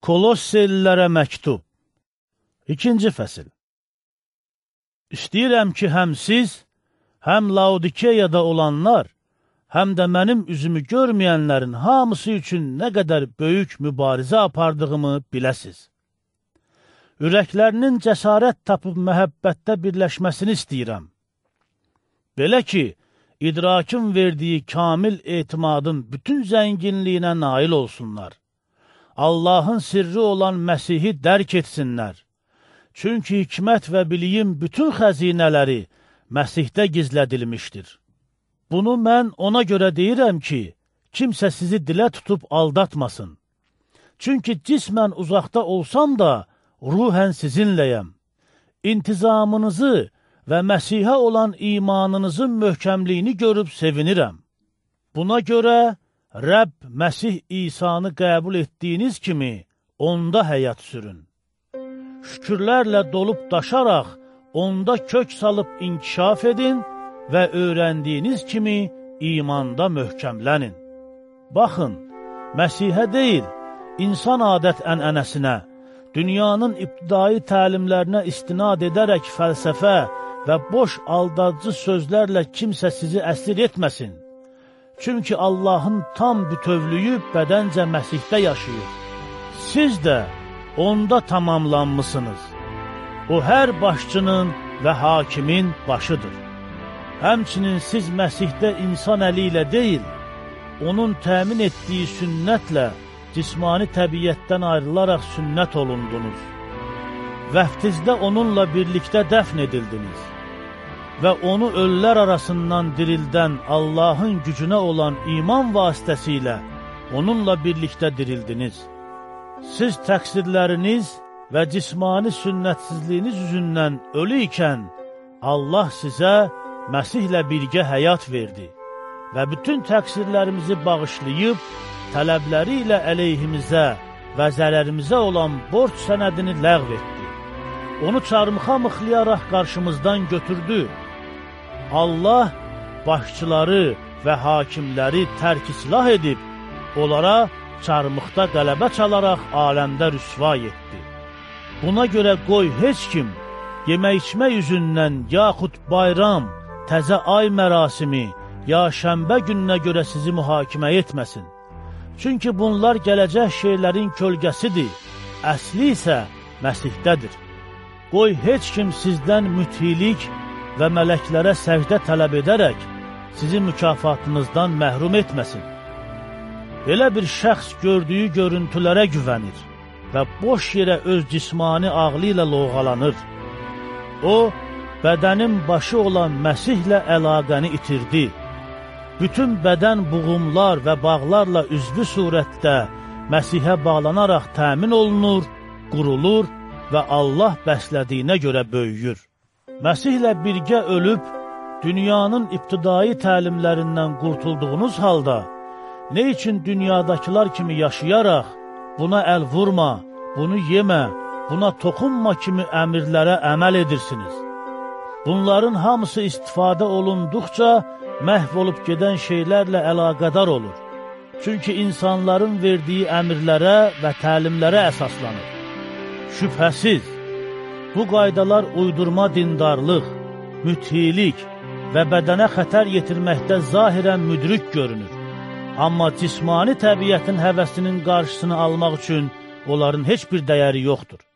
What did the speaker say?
Kolossellərə məktub İkinci fəsil İstəyirəm ki, həm siz, həm Laodikeyada olanlar, həm də mənim üzümü görməyənlərin hamısı üçün nə qədər böyük mübarizə apardığımı biləsiz. Ürəklərinin cəsarət tapıb məhəbbətdə birləşməsini istəyirəm. Belə ki, idrakın verdiyi kamil etimadın bütün zənginliyinə nail olsunlar. Allahın sirri olan Məsihi dərk etsinlər. Çünki hikmət və biliyin bütün xəzinələri Məsihdə gizlədilmişdir. Bunu mən ona görə deyirəm ki, kimsə sizi dilə tutub aldatmasın. Çünki cismən uzaqda olsam da, ruhən sizinləyəm. İntizamınızı və Məsihə olan imanınızın möhkəmliyini görüb sevinirəm. Buna görə Rəbb Məsih İsanı qəbul etdiyiniz kimi onda həyat sürün. Şükürlərlə dolub daşaraq onda kök salıb inkişaf edin və öyrəndiyiniz kimi imanda möhkəmlənin. Baxın, Məsihə deyil, insan adət ənənəsinə, dünyanın ibtidai təlimlərinə istinad edərək fəlsəfə və boş aldadıcı sözlərlə kimsə sizi əsir etməsin. Çünki Allahın tam bütövlüyü bədəncə Məsihdə yaşayır. Siz də onda tamamlanmısınız. O, hər başçının və hakimin başıdır. Həmçinin siz Məsihdə insan əli ilə deyil, onun təmin etdiyi sünnətlə cismani təbiyyətdən ayrılaraq sünnət olundunuz. Vəftizdə onunla birlikdə dəfn edildiniz və onu ölülər arasından dirildən Allahın gücünə olan iman vasitəsilə onunla birlikdə dirildiniz. Siz təqsirləriniz və cismani sünnətsizliyiniz üzündən ölü ikən Allah sizə Məsihlə birgə həyat verdi və bütün təqsirlərimizi bağışlayıb, tələbləri ilə əleyhimizə və zərərimizə olan borc sənədini ləğv etdi. Onu çarmıxa mıxlayaraq qarşımızdan götürdü Allah başçıları və hakimləri tərk islah edib, onlara çarmıqda qələbə çalaraq aləmdə rüsva etdi. Buna görə qoy heç kim yemək-içmək üzündən, yaxud bayram, təzə ay mərasimi, ya şəmbə gününə görə sizi mühakimə etməsin. Çünki bunlar gələcək şeylərin kölgəsidir, əsli isə Məsihdədir. Qoy heç kim sizdən müthilik və mələklərə səcdə tələb edərək sizi mükafatınızdan məhrum etməsin. Elə bir şəxs gördüyü görüntülərə güvənir və boş yerə öz cismani ağlı ilə loğalanır. O, bədənin başı olan Məsihlə əlaqəni itirdi. Bütün bədən buğumlar və bağlarla üzvü surətdə Məsihə bağlanaraq təmin olunur, qurulur və Allah bəslədiyinə görə böyüyür. Məsihlə birgə ölüb, dünyanın ibtidai təlimlərindən qurtulduğunuz halda, nə üçün dünyadakılar kimi yaşayaraq, buna əl vurma, bunu yemə, buna toxunma kimi əmirlərə əməl edirsiniz? Bunların hamısı istifadə olunduqca məhv olub gedən şeylərlə əlaqədar olur. Çünki insanların verdiyi əmirlərə və təlimlərə əsaslanır. Şübhəsiz, Bu qaydalar uydurma dindarlıq, müthilik və bədənə xətər yetirməkdə zahirən müdrik görünür. Amma cismani təbiətin həvəsinin qarşısını almaq üçün onların heç bir dəyəri yoxdur.